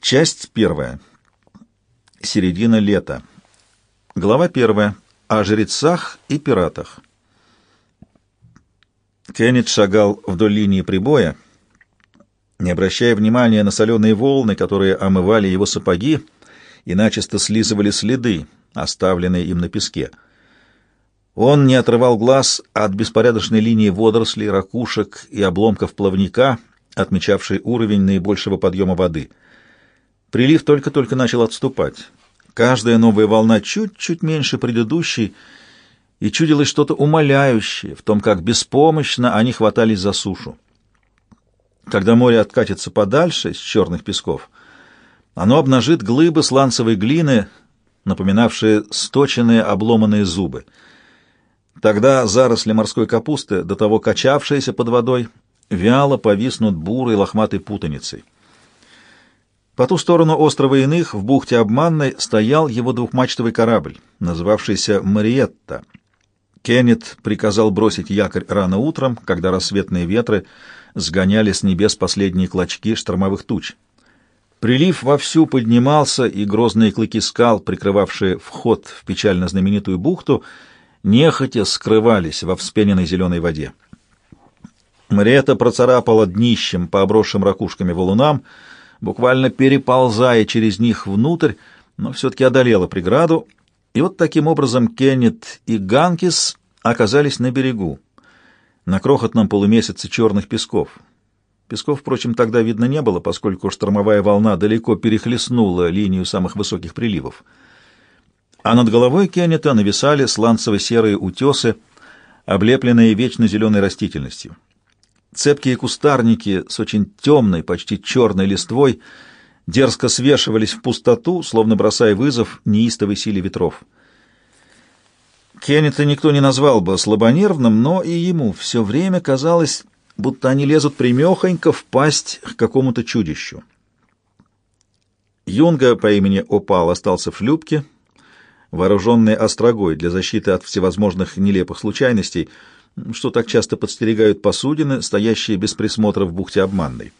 Часть первая. Середина лета. Глава первая. О жрецах и пиратах. Кеннет шагал вдоль линии прибоя, не обращая внимания на соленые волны, которые омывали его сапоги и начисто слизывали следы, оставленные им на песке. Он не отрывал глаз от беспорядочной линии водорослей, ракушек и обломков плавника, отмечавшей уровень наибольшего подъема воды. Прилив только-только начал отступать. Каждая новая волна чуть-чуть меньше предыдущей, и чудилось что-то умоляющее в том, как беспомощно они хватались за сушу. Когда море откатится подальше с черных песков, оно обнажит глыбы сланцевой глины, напоминавшие сточенные обломанные зубы. Тогда заросли морской капусты, до того качавшиеся под водой, вяло повиснут бурой лохматой путаницей. По ту сторону острова Иных, в бухте Обманной, стоял его двухмачтовый корабль, называвшийся «Мариетта». Кеннет приказал бросить якорь рано утром, когда рассветные ветры сгоняли с небес последние клочки штормовых туч. Прилив вовсю поднимался, и грозные клыки скал, прикрывавшие вход в печально знаменитую бухту, нехотя скрывались во вспененной зеленой воде. Мариэта процарапала днищем по обросшим ракушками валунам, буквально переползая через них внутрь, но все-таки одолела преграду, и вот таким образом Кеннет и Ганкис оказались на берегу, на крохотном полумесяце черных песков. Песков, впрочем, тогда видно не было, поскольку штормовая волна далеко перехлестнула линию самых высоких приливов. А над головой Кеннета нависали сланцево-серые утесы, облепленные вечно зеленой растительностью. Цепкие кустарники с очень темной, почти черной листвой дерзко свешивались в пустоту, словно бросая вызов неистовой силе ветров. Кеннета никто не назвал бы слабонервным, но и ему все время казалось, будто они лезут примехонько в пасть к какому-то чудищу. Юнга по имени Опал остался в шлюпке, вооруженный острогой для защиты от всевозможных нелепых случайностей — что так часто подстерегают посудины, стоящие без присмотра в бухте Обманной.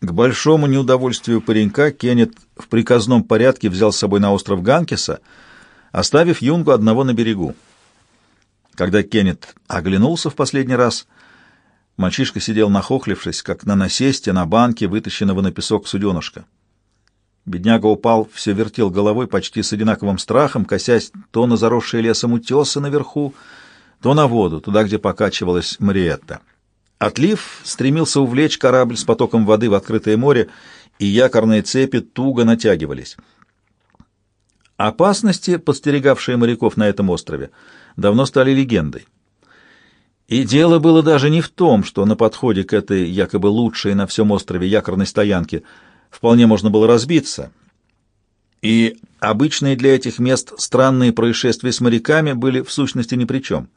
К большому неудовольствию паренька Кеннет в приказном порядке взял с собой на остров Ганкиса, оставив Юнгу одного на берегу. Когда Кеннет оглянулся в последний раз, мальчишка сидел нахохлившись, как на насесте на банке, вытащенного на песок суденышка. Бедняга упал, все вертел головой почти с одинаковым страхом, косясь то на заросшие лесом утесы наверху, то на воду, туда, где покачивалась Мариетта. Отлив стремился увлечь корабль с потоком воды в открытое море, и якорные цепи туго натягивались. Опасности, подстерегавшие моряков на этом острове, давно стали легендой. И дело было даже не в том, что на подходе к этой якобы лучшей на всем острове якорной стоянке вполне можно было разбиться. И обычные для этих мест странные происшествия с моряками были в сущности ни при чем.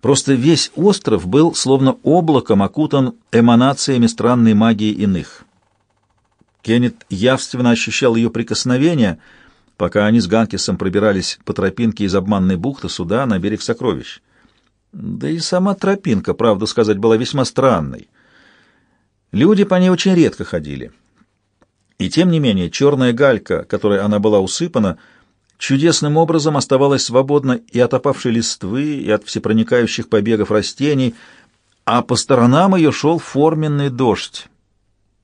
Просто весь остров был словно облаком окутан эманациями странной магии иных. Кеннет явственно ощущал ее прикосновение, пока они с Ганкисом пробирались по тропинке из обманной бухты сюда, на берег сокровищ. Да и сама тропинка, правду сказать, была весьма странной. Люди по ней очень редко ходили. И тем не менее, черная галька, которой она была усыпана, — чудесным образом оставалась свободна и от опавшей листвы, и от всепроникающих побегов растений, а по сторонам ее шел форменный дождь.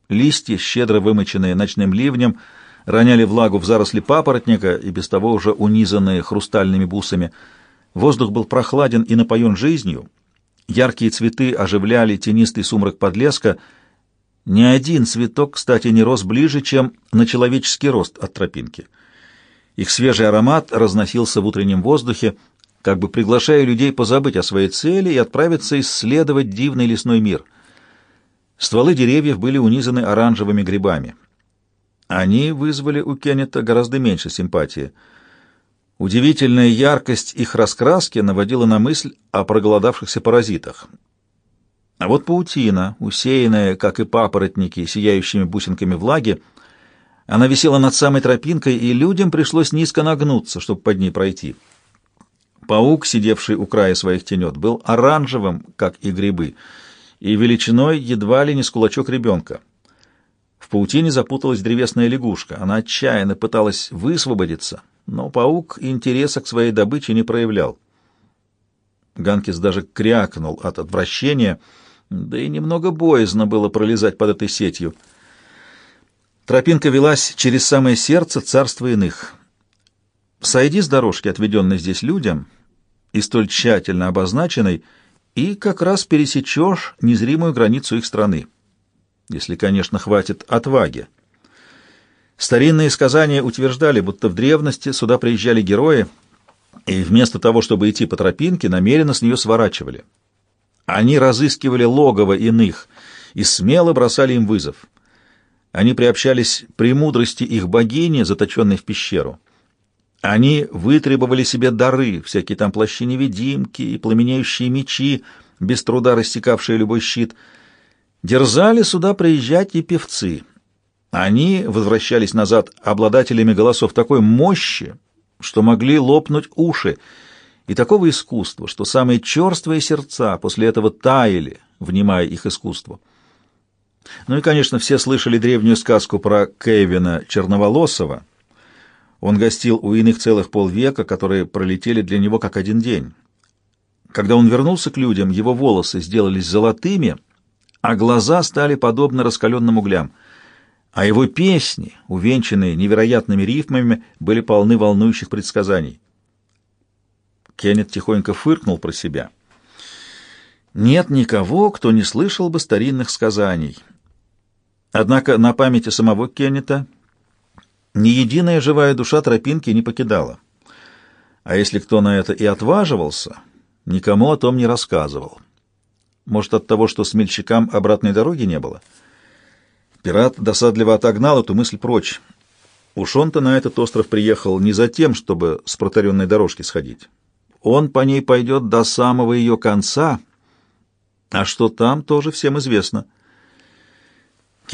Листья, щедро вымоченные ночным ливнем, роняли влагу в заросли папоротника и без того уже унизанные хрустальными бусами. Воздух был прохладен и напоен жизнью. Яркие цветы оживляли тенистый сумрак подлеска. Ни один цветок, кстати, не рос ближе, чем на человеческий рост от тропинки — их свежий аромат разносился в утреннем воздухе, как бы приглашая людей позабыть о своей цели и отправиться исследовать дивный лесной мир. Стволы деревьев были унизаны оранжевыми грибами. Они вызвали у Кеннета гораздо меньше симпатии. Удивительная яркость их раскраски наводила на мысль о проголодавшихся паразитах. А вот паутина, усеянная, как и папоротники, сияющими бусинками влаги, — она висела над самой тропинкой, и людям пришлось низко нагнуться, чтобы под ней пройти. Паук, сидевший у края своих тенет, был оранжевым, как и грибы, и величиной едва ли не с кулачок ребенка. В паутине запуталась древесная лягушка. Она отчаянно пыталась высвободиться, но паук интереса к своей добыче не проявлял. Ганкис даже крякнул от отвращения, да и немного боязно было пролезать под этой сетью. Тропинка велась через самое сердце царства иных. Сойди с дорожки, отведенной здесь людям, и столь тщательно обозначенной, и как раз пересечешь незримую границу их страны. Если, конечно, хватит отваги. Старинные сказания утверждали, будто в древности сюда приезжали герои, и вместо того, чтобы идти по тропинке, намеренно с нее сворачивали. Они разыскивали логово иных и смело бросали им вызов. Они приобщались премудрости их богини, заточенной в пещеру. Они вытребовали себе дары, всякие там плащи-невидимки и пламенеющие мечи, без труда рассекавшие любой щит. Дерзали сюда приезжать и певцы. Они возвращались назад обладателями голосов такой мощи, что могли лопнуть уши, и такого искусства, что самые черствые сердца после этого таяли, внимая их искусству. Ну и, конечно, все слышали древнюю сказку про Кевина Черноволосова. Он гостил у иных целых полвека, которые пролетели для него как один день. Когда он вернулся к людям, его волосы сделались золотыми, а глаза стали подобны раскаленным углям — а его песни, увенчанные невероятными рифмами, были полны волнующих предсказаний. Кеннет тихонько фыркнул про себя. Нет никого, кто не слышал бы старинных сказаний. Однако на памяти самого Кеннета ни единая живая душа тропинки не покидала. А если кто на это и отваживался, никому о том не рассказывал. Может, от того, что смельчакам обратной дороги не было — Пират досадливо отогнал эту мысль прочь. Уж он-то на этот остров приехал не за тем, чтобы с протаренной дорожки сходить. Он по ней пойдет до самого ее конца, а что там, тоже всем известно.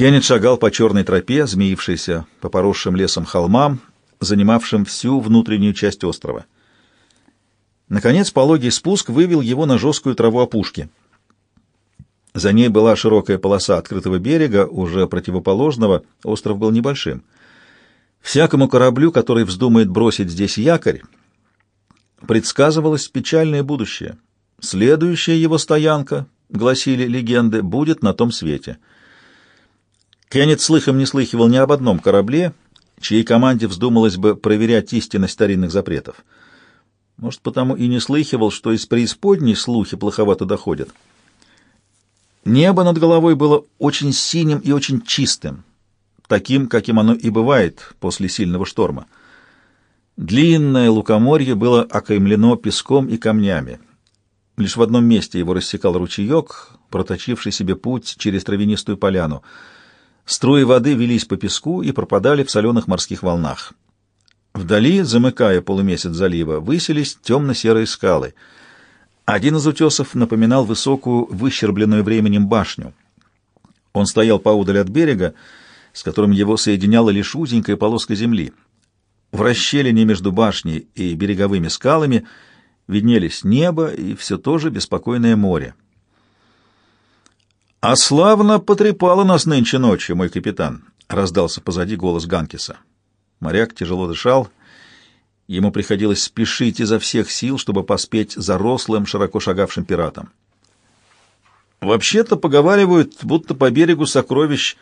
Кеннет шагал по черной тропе, змеившейся по поросшим лесом холмам, занимавшим всю внутреннюю часть острова. Наконец, пологий спуск вывел его на жесткую траву опушки — за ней была широкая полоса открытого берега, уже противоположного, остров был небольшим. Всякому кораблю, который вздумает бросить здесь якорь, предсказывалось печальное будущее. Следующая его стоянка, гласили легенды, будет на том свете. Кеннет слыхом не слыхивал ни об одном корабле, чьей команде вздумалось бы проверять истинность старинных запретов. Может, потому и не слыхивал, что из преисподней слухи плоховато доходят. Небо над головой было очень синим и очень чистым, таким, каким оно и бывает после сильного шторма. Длинное лукоморье было окаймлено песком и камнями. Лишь в одном месте его рассекал ручеек, проточивший себе путь через травянистую поляну. Струи воды велись по песку и пропадали в соленых морских волнах. Вдали, замыкая полумесяц залива, высились темно-серые скалы — один из утесов напоминал высокую, выщербленную временем башню. Он стоял поудаль от берега, с которым его соединяла лишь узенькая полоска земли. В расщелине между башней и береговыми скалами виднелись небо и все то же беспокойное море. «А славно потрепало нас нынче ночью, мой капитан!» — раздался позади голос Ганкиса. Моряк тяжело дышал Ему приходилось спешить изо всех сил, чтобы поспеть за рослым, широко шагавшим пиратом. Вообще-то поговаривают, будто по берегу сокровищ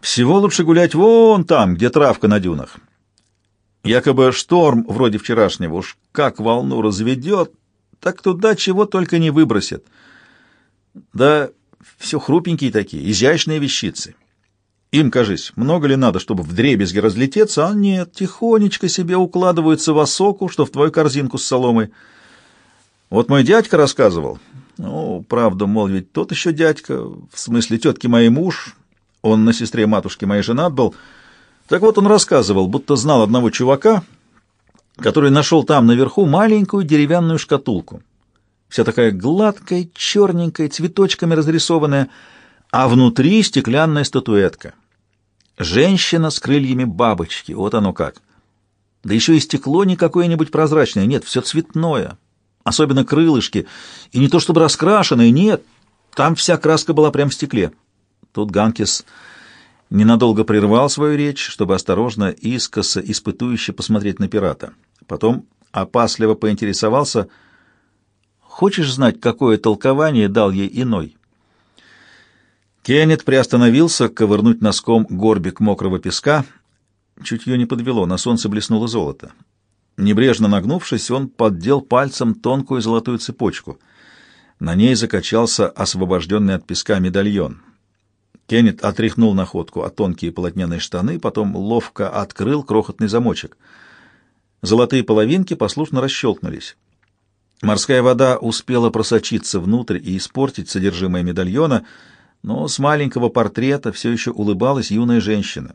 всего лучше гулять вон там, где травка на дюнах. Якобы шторм вроде вчерашнего уж как волну разведет, так туда чего только не выбросит. Да все хрупенькие такие, изящные вещицы. Им, кажись, много ли надо, чтобы в дребезги разлететься, а нет, тихонечко себе укладываются в осоку, что в твою корзинку с соломой. Вот мой дядька рассказывал, ну, правда, мол, ведь тот еще дядька, в смысле тетки моей муж, он на сестре матушки моей женат был, так вот он рассказывал, будто знал одного чувака, который нашел там наверху маленькую деревянную шкатулку, вся такая гладкая, черненькая, цветочками разрисованная, а внутри стеклянная статуэтка. Женщина с крыльями бабочки, вот оно как. Да еще и стекло не какое-нибудь прозрачное, нет, все цветное, особенно крылышки, и не то чтобы раскрашенное, нет, там вся краска была прямо в стекле. Тут Ганкис ненадолго прервал свою речь, чтобы осторожно, искоса, испытующе посмотреть на пирата. Потом опасливо поинтересовался, «Хочешь знать, какое толкование дал ей иной?» Кеннет приостановился, ковырнуть носком горбик мокрого песка. Чутье не подвело, на солнце блеснуло золото. Небрежно нагнувшись, он поддел пальцем тонкую золотую цепочку. На ней закачался освобожденный от песка медальон. Кеннет отряхнул находку от тонкие полотняные штаны, потом ловко открыл крохотный замочек. Золотые половинки послушно расщелкнулись. Морская вода успела просочиться внутрь и испортить содержимое медальона — но с маленького портрета все еще улыбалась юная женщина.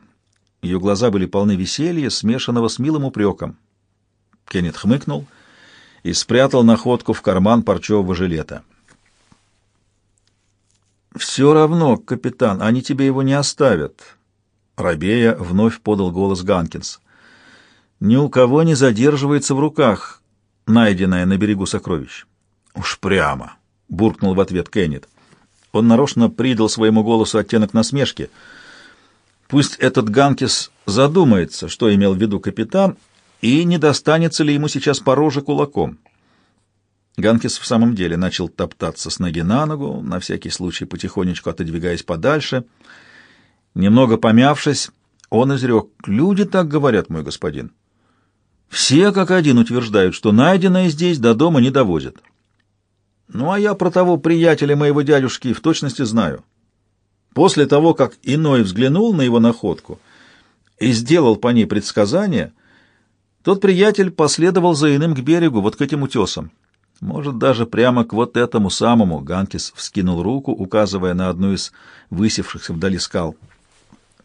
Ее глаза были полны веселья, смешанного с милым упреком. Кеннет хмыкнул и спрятал находку в карман парчевого жилета. «Все равно, капитан, они тебе его не оставят», — Рабея вновь подал голос Ганкинс. «Ни у кого не задерживается в руках найденное на берегу сокровище». «Уж прямо», — буркнул в ответ Кеннет. Он нарочно придал своему голосу оттенок насмешки. Пусть этот Ганкис задумается, что имел в виду капитан, и не достанется ли ему сейчас по роже кулаком. Ганкис в самом деле начал топтаться с ноги на ногу, на всякий случай потихонечку отодвигаясь подальше. Немного помявшись, он изрек, «Люди так говорят, мой господин. Все как один утверждают, что найденное здесь до дома не довозят». Ну, а я про того приятеля моего дядюшки в точности знаю. После того, как иной взглянул на его находку и сделал по ней предсказание, тот приятель последовал за иным к берегу, вот к этим утесам. Может, даже прямо к вот этому самому Ганкис вскинул руку, указывая на одну из высевшихся вдали скал.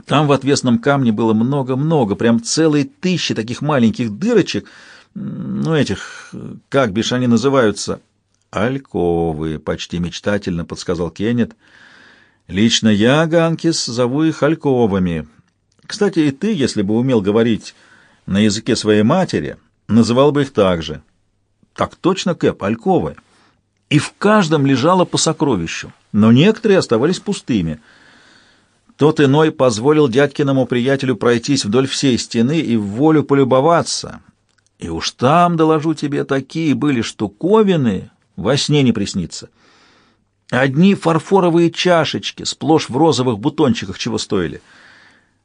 Там в отвесном камне было много-много, прям целые тысячи таких маленьких дырочек, ну, этих, как бишь они называются, «Альковы», — почти мечтательно подсказал Кеннет. «Лично я, Ганкис, зову их альковами. Кстати, и ты, если бы умел говорить на языке своей матери, называл бы их так же». «Так точно, Кэп, альковы». И в каждом лежало по сокровищу, но некоторые оставались пустыми. Тот иной позволил дядькиному приятелю пройтись вдоль всей стены и в волю полюбоваться. И уж там, доложу тебе, такие были штуковины, во сне не приснится. Одни фарфоровые чашечки, сплошь в розовых бутончиках, чего стоили.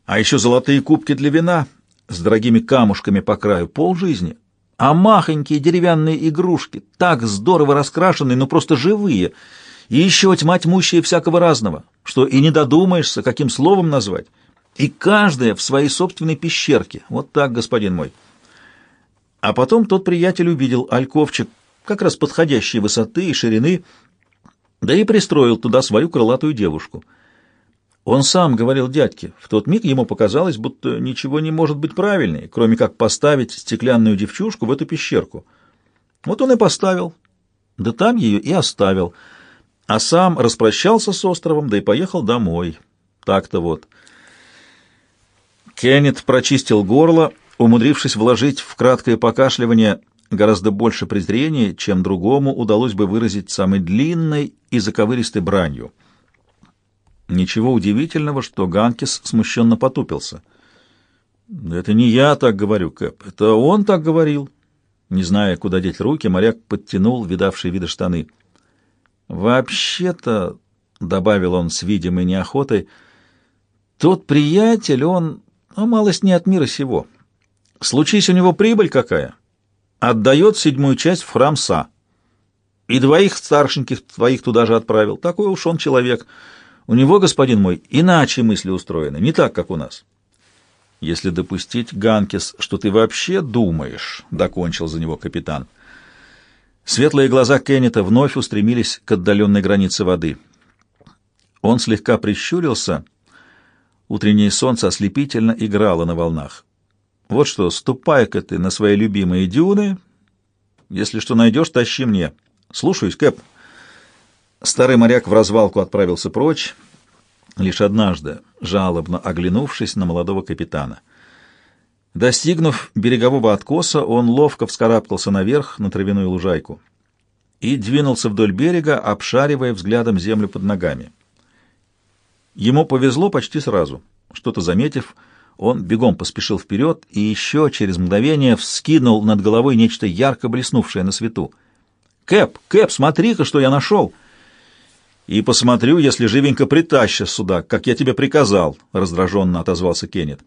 А еще золотые кубки для вина с дорогими камушками по краю, полжизни. А махонькие деревянные игрушки, так здорово раскрашенные, но просто живые. И еще тьма тьмущая всякого разного, что и не додумаешься, каким словом назвать. И каждая в своей собственной пещерке. Вот так, господин мой. А потом тот приятель увидел альковчик, как раз подходящей высоты и ширины, да и пристроил туда свою крылатую девушку. Он сам говорил дядьке, в тот миг ему показалось, будто ничего не может быть правильнее, кроме как поставить стеклянную девчушку в эту пещерку. Вот он и поставил, да там ее и оставил, а сам распрощался с островом, да и поехал домой. Так-то вот. Кеннет прочистил горло, умудрившись вложить в краткое покашливание гораздо больше презрения, чем другому удалось бы выразить самой длинной и заковыристой бранью. Ничего удивительного, что Ганкис смущенно потупился. «Это не я так говорю, Кэп, это он так говорил». Не зная, куда деть руки, моряк подтянул видавшие виды штаны. «Вообще-то», — добавил он с видимой неохотой, — «тот приятель, он, ну, малость не от мира сего. Случись у него прибыль какая, отдает седьмую часть в храм Са. И двоих старшеньких твоих туда же отправил. Такой уж он человек. У него, господин мой, иначе мысли устроены, не так, как у нас. Если допустить, Ганкис, что ты вообще думаешь, — докончил за него капитан. Светлые глаза Кеннета вновь устремились к отдаленной границе воды. Он слегка прищурился. Утреннее солнце ослепительно играло на волнах. Вот что, ступай-ка ты на свои любимые дюны. Если что найдешь, тащи мне. Слушаюсь, Кэп. Старый моряк в развалку отправился прочь, лишь однажды, жалобно оглянувшись на молодого капитана. Достигнув берегового откоса, он ловко вскарабкался наверх на травяную лужайку и двинулся вдоль берега, обшаривая взглядом землю под ногами. Ему повезло почти сразу — Что-то заметив, он бегом поспешил вперед и еще через мгновение вскинул над головой нечто ярко блеснувшее на свету. «Кэп, Кэп, смотри-ка, что я нашел!» «И посмотрю, если живенько притащишь сюда, как я тебе приказал», — раздраженно отозвался Кеннет.